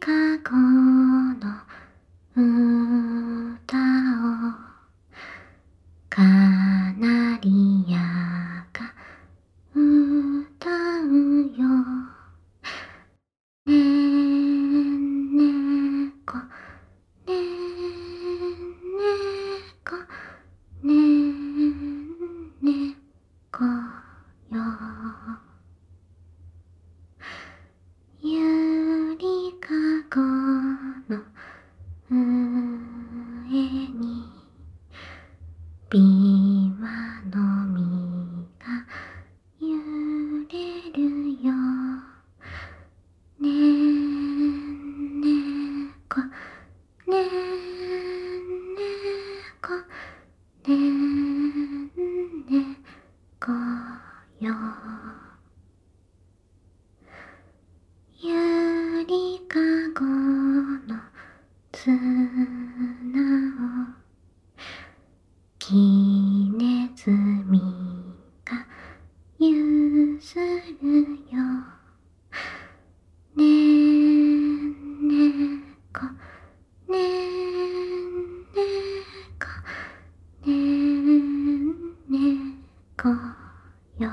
かごの歌をカナリアが歌うよ。ねんねこねんねこねんねこよゆりかごの上にびわの実が揺れるよねんねこねんねこねんねこよゆりかごのつきねずみがゆするよ。ねんねこねんねこねんねこよ